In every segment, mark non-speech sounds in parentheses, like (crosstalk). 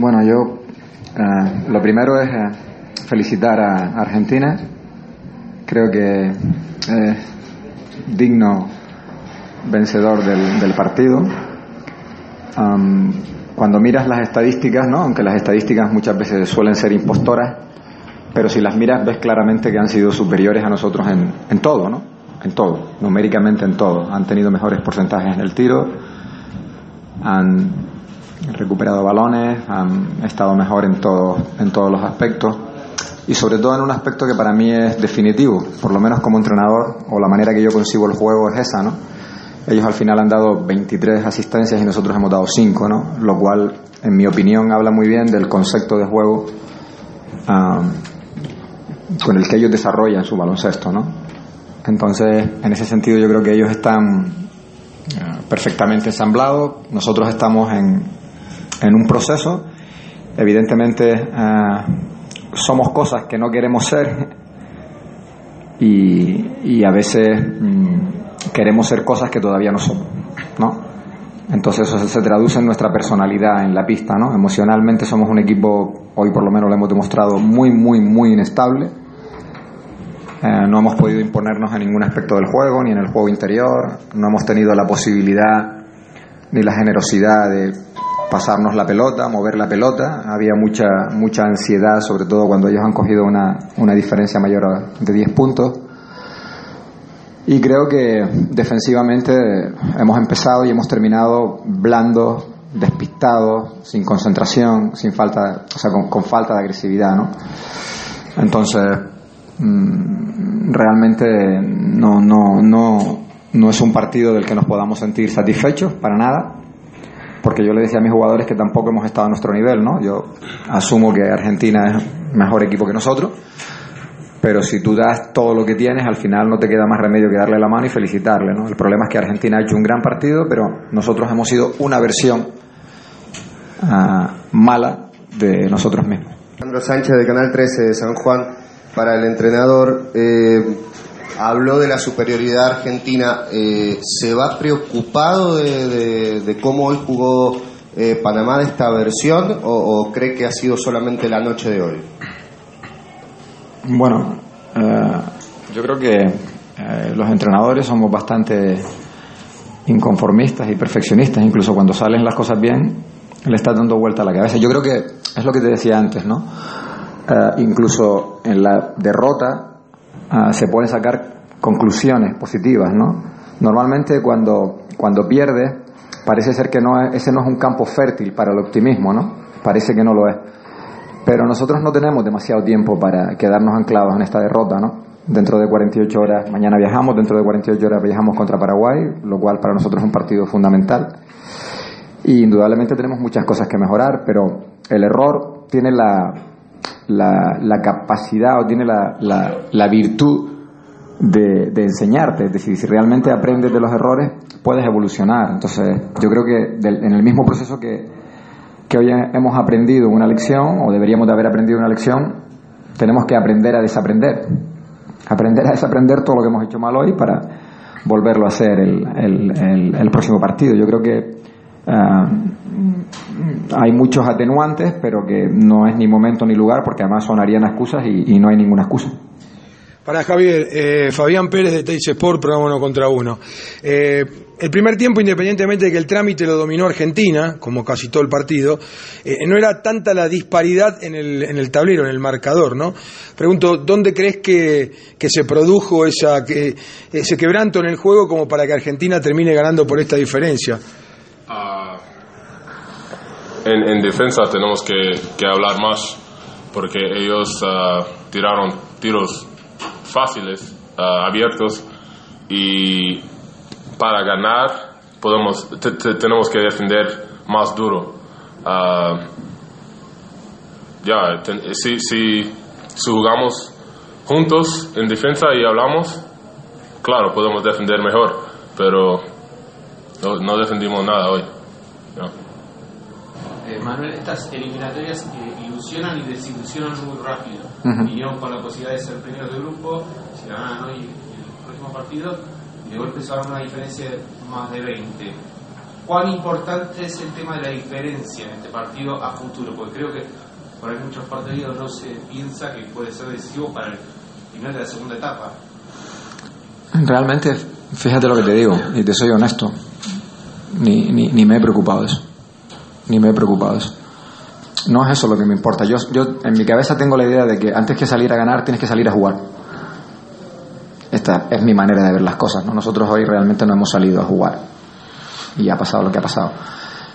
Bueno, yo eh, lo primero es eh, felicitar a Argentina. Creo que es digno vencedor del, del partido. Am, cuando miras las estadísticas, ¿no? aunque las estadísticas muchas veces suelen ser impostoras, pero si las miras ves claramente que han sido superiores a nosotros en, en todo, ¿no? En todo, numéricamente en todo. Han tenido mejores porcentajes en el tiro, han recuperado balones, han estado mejor en, todo, en todos los aspectos y sobre todo en un aspecto que para mí es definitivo, por lo menos como entrenador o la manera que yo concibo el juego es esa, ¿no? Ellos al final han dado 23 asistencias y nosotros hemos dado 5, ¿no? Lo cual, en mi opinión, habla muy bien del concepto de juego ah, con el que ellos desarrollan su baloncesto, ¿no? Entonces, en ese sentido, yo creo que ellos están eh, perfectamente ensamblados. Nosotros estamos en, en un proceso. Evidentemente, eh, somos cosas que no queremos ser y, y a veces mm, queremos ser cosas que todavía no somos, ¿no? Entonces eso se traduce en nuestra personalidad en la pista, ¿no? Emocionalmente somos un equipo, hoy por lo menos lo hemos demostrado, muy, muy, muy inestable. Eh, no hemos podido imponernos en ningún aspecto del juego, ni en el juego interior. No hemos tenido la posibilidad ni la generosidad de pasarnos la pelota, mover la pelota. Había mucha, mucha ansiedad, sobre todo cuando ellos han cogido una, una diferencia mayor de 10 puntos. Y creo que defensivamente hemos empezado y hemos terminado blandos, despistados, sin concentración, sin falta, o sea, con, con falta de agresividad, ¿no? Entonces, mm, realmente no, no, no, no es un partido del que nos podamos sentir satisfechos para nada, porque yo le decía a mis jugadores que tampoco hemos estado a nuestro nivel, ¿no? Yo asumo que Argentina es mejor equipo que nosotros, pero si tú das todo lo que tienes, al final no te queda más remedio que darle la mano y felicitarle, ¿no? El problema es que Argentina ha hecho un gran partido, pero nosotros hemos sido una versión ah, mala de nosotros mismos. Alejandro Sánchez de Canal 13 de San Juan, para el entrenador, eh, habló de la superioridad argentina. Eh, ¿Se va preocupado de, cómo hoy jugó eh, Panamá de esta versión o, cree que ha sido solamente la noche de hoy? Bueno, eh, yo creo que los entrenadores somos bastante inconformistas y perfeccionistas, incluso cuando salen las cosas bien, le estás dando vuelta a la cabeza. Yo creo que es lo que te decía antes, ¿no? Incluso en la derrota ah, se pueden sacar conclusiones positivas, ¿no? Normalmente cuando, cuando pierdes, parece ser que no es- ese no es un campo fértil para el optimismo, ¿no? Parece que no lo es. Pero nosotros no tenemos demasiado tiempo para quedarnos anclados en esta derrota, ¿no? Dentro de 48 horas, mañana viajamos, dentro de 48 horas viajamos contra Paraguay, lo cual para nosotros es un partido fundamental. Y indudablemente tenemos muchas cosas que mejorar, pero el error tiene la, la, la capacidad o tiene la, la, la virtud de, de enseñarte. Es decir, si realmente aprendes de los errores, puedes evolucionar. Entonces, yo creo que del- en el mismo proceso que, que hoy hemos aprendido una lección, o deberíamos de haber aprendido una lección, tenemos que aprender a desaprender. Aprender a desaprender todo lo que hemos hecho mal hoy para volverlo a hacer el, el- el- el próximo partido. Yo creo que ah, hay muchos atenuantes, pero que no es ni momento ni lugar, porque además sonarían excusas y, no hay ninguna excusa. Para Javier, eh, Fabián Pérez de Teis Sport, programa uno contra uno. Eh, el primer tiempo, independientemente de que el trámite lo dominó Argentina, como casi todo el partido, eh, no era tanta la disparidad en el, en el tablero, en el marcador, ¿no? Pregunto, ¿dónde crees que, que se produjo esa, que, ese quebranto en el juego como para que Argentina termine ganando por esta diferencia? En, en defensa tenemos que, hablar más porque ellos ah, tiraron tiros fáciles, ah, abiertos y para ganar podemos te- te- tenemos que defender más duro. Ah, ya, si, si, jugamos juntos en defensa y hablamos, claro, podemos defender mejor, pero no, no defendimos nada hoy. Eh, Manuel, estas eliminatorias eh, ilusionan y desilusionan muy rápido. Ujú. Vinieron con la posibilidad de ser primeros de grupo, si ganaban hoy el próximo partido, y de golpe se va a una diferencia de más de 20. ¿cuán importante es el tema de la diferencia en este partido a futuro? Porque creo que por ahí muchos partidos no se piensa que puede ser decisivo para el final de la segunda etapa. Realmente, fíjate lo que te digo, y te soy honesto, ni, ni, ni me he preocupado de eso. Ni me he preocupado de eso. No es eso lo que me importa. Yo, yo en mi cabeza tengo la idea de que antes que salir a ganar tienes que salir a jugar. Esta es mi manera de ver las cosas. ¿no? Nosotros hoy realmente no hemos salido a jugar. Y ha pasado lo que ha pasado.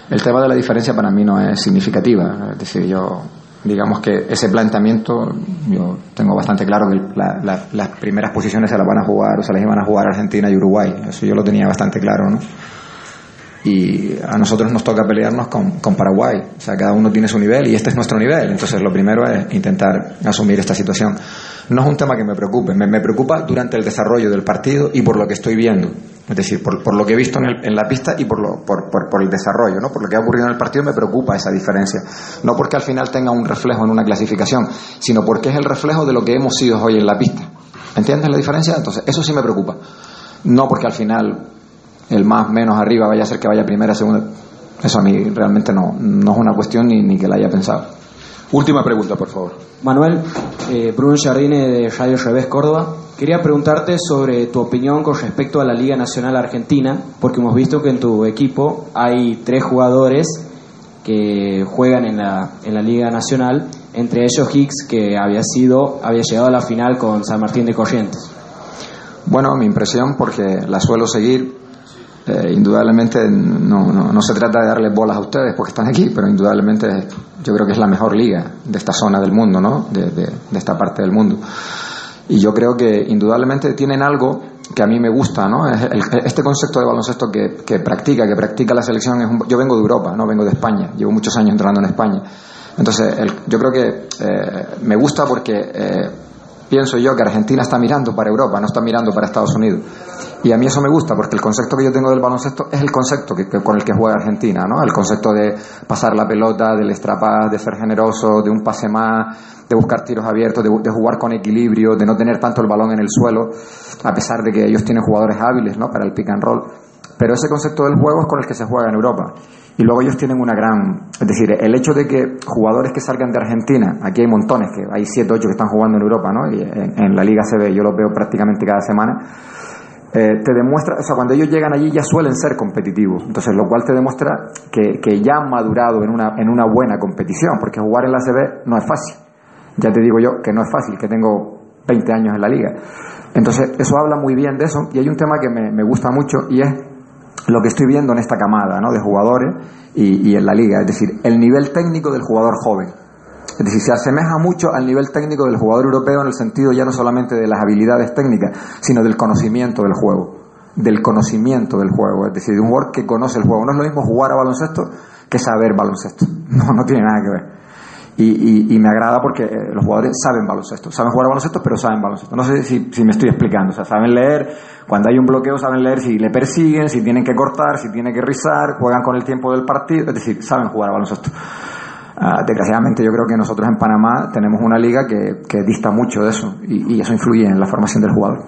El tema de la diferencia para mí no es significativa. Es decir, yo, digamos que ese planteamiento, yo tengo bastante claro que la- la- las primeras posiciones se las van a jugar o se las iban a jugar Argentina y Uruguay. Eso yo lo tenía bastante claro, ¿no? Y a nosotros nos toca pelearnos con, con Paraguay. O sea, cada uno tiene su nivel y este es nuestro nivel. Entonces, lo primero es intentar asumir esta situación. No es un tema que me preocupe, me, me preocupa durante el desarrollo del partido y por lo que estoy viendo. Es decir, por, por lo que he visto en, el- en la pista y por, lo, por, por- por el desarrollo, ¿no? Por lo que ha ocurrido en el partido me preocupa esa diferencia. No porque al final tenga un reflejo en una clasificación, sino porque es el reflejo de lo que hemos sido hoy en la pista. ¿Entiendes la diferencia? Entonces, eso sí me preocupa. No porque al final el más menos arriba vaya a ser que vaya primera, segunda. Eso a mí realmente no, no es una cuestión ni, ni que la haya pensado. Última pregunta, por favor. Manuel, eh, Bruno Jardine de Radio Revés Córdoba. Quería preguntarte sobre tu opinión con respecto a la Liga Nacional Argentina, porque hemos visto que en tu equipo hay tres jugadores que juegan en la, en la Liga Nacional, entre ellos Hicks, que había sido, había llegado a la final con San Martín de Corrientes. Bueno, mi impresión, porque la suelo seguir, eh, indudablemente no, no, no se trata de darles bolas a ustedes porque están aquí, pero indudablemente yo creo que es la mejor liga de esta zona del mundo, ¿no? De, de- de esta parte del mundo. Y yo creo que indudablemente tienen algo que a mí me gusta, ¿no? Este concepto de baloncesto que, que practica, que practica la selección, es un- yo vengo de Europa, no vengo de España, llevo muchos años entrando en España. Entonces, el- yo creo que eh, me gusta porque eh, pienso yo que Argentina está mirando para Europa, no está mirando para Estados Unidos. Y a mí eso me gusta porque el concepto que yo tengo del baloncesto es el concepto que, con el que juega Argentina, ¿no? El concepto de pasar la pelota, del extrapaz, de ser generoso, de un pase más, de buscar tiros abiertos, de jugar con equilibrio, de no tener tanto el balón en el suelo, a pesar de que ellos tienen jugadores hábiles, ¿no? Para el pick and roll. Pero ese concepto del juego es con el que se juega en Europa. Y luego ellos tienen una gran... Es decir, el hecho de que jugadores que salgan de Argentina, aquí hay montones, que hay 7 8 que están jugando en Europa, ¿no? Y en, la liga ve, yo los veo prácticamente cada semana, eh, te demuestra, o sea, cuando ellos llegan allí ya suelen ser competitivos, entonces lo cual te demuestra que, que ya han madurado en una, en una buena competición, porque jugar en la CB no es fácil. Ya te digo yo que no es fácil, que tengo 20 años en la liga. Entonces, eso habla muy bien de eso, y hay un tema que me, me gusta mucho, y es lo que estoy viendo en esta camada ¿no? de jugadores y, en la liga, es decir, el nivel técnico del jugador joven. Es decir, se asemeja mucho al nivel técnico del jugador europeo en el sentido ya no solamente de las habilidades técnicas, sino del conocimiento del juego. Del conocimiento del juego. Es decir, de un jugador que conoce el juego. No es lo mismo jugar a baloncesto que saber baloncesto. (laughs) No, no tiene nada que ver. Y, y- y me agrada porque eh, los jugadores saben baloncesto. Saben jugar baloncesto, pero saben baloncesto. No sé si, si me estoy explicando. O sea, saben leer. Cuando hay un bloqueo, saben leer si le persiguen, si tienen que cortar, si tienen que rizar. Juegan con el tiempo del partido. Es decir, saben jugar baloncesto. Ah, desgraciadamente yo creo que nosotros en Panamá tenemos una liga que, que dista mucho de eso y, y eso influye en la formación del jugador.